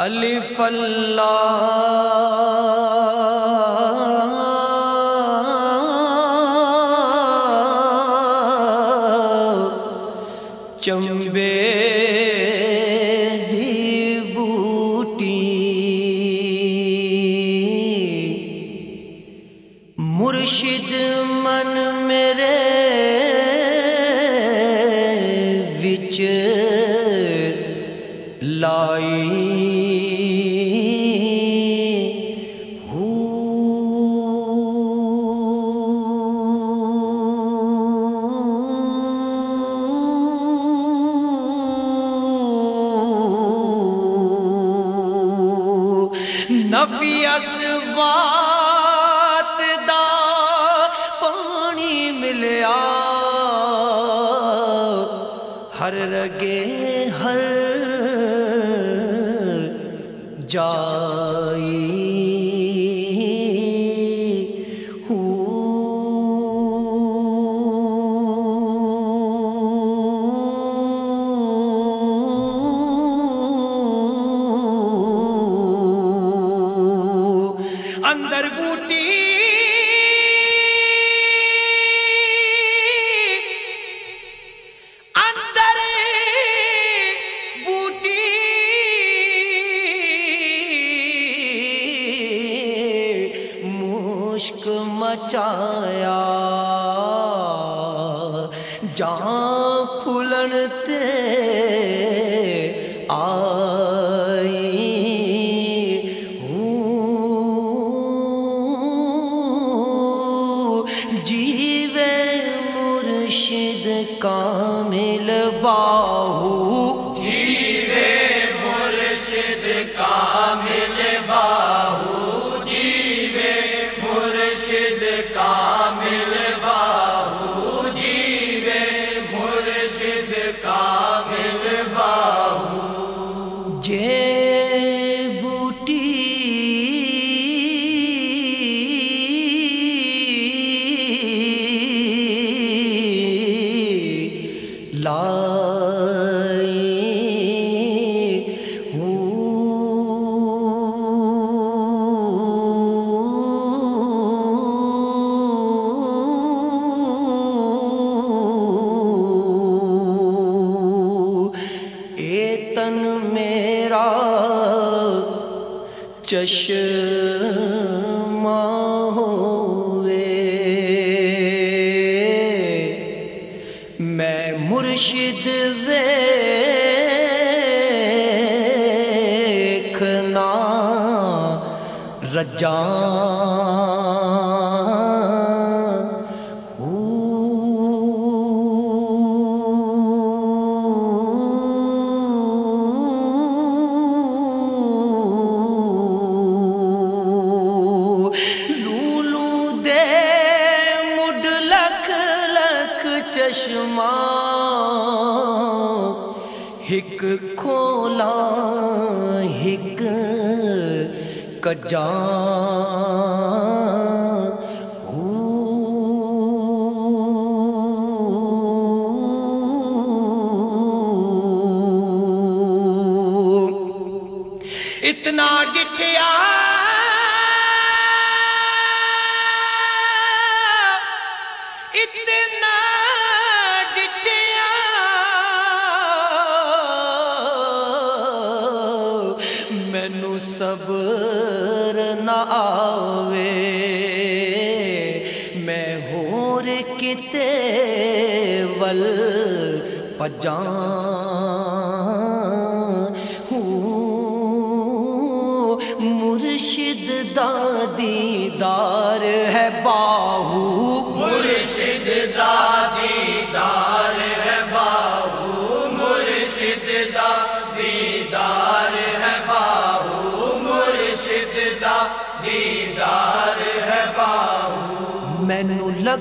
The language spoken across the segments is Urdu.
الف اللہ. چمبے دی بوٹی. مرشد من میرے وچ لائی نفی اسوات دا پانی ملیا۔ ہر رگے ہر جا مچایا جان پھولن تے آئی ہوں جیوے مرشد کامل باہو مرشد کامل کا چشمہ ہوئے۔ میں مرشد ویکھنا رجاں ہک کھولا ہک کجاں اتنا ڈٹھیا اتنا صبر نہ آوے۔ میں ہور کتے ول پجاں۔ ہوں مرشد دا دیدار ہے باہو۔ مرشد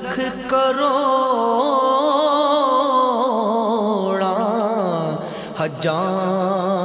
لکھ کروڑا ہجاں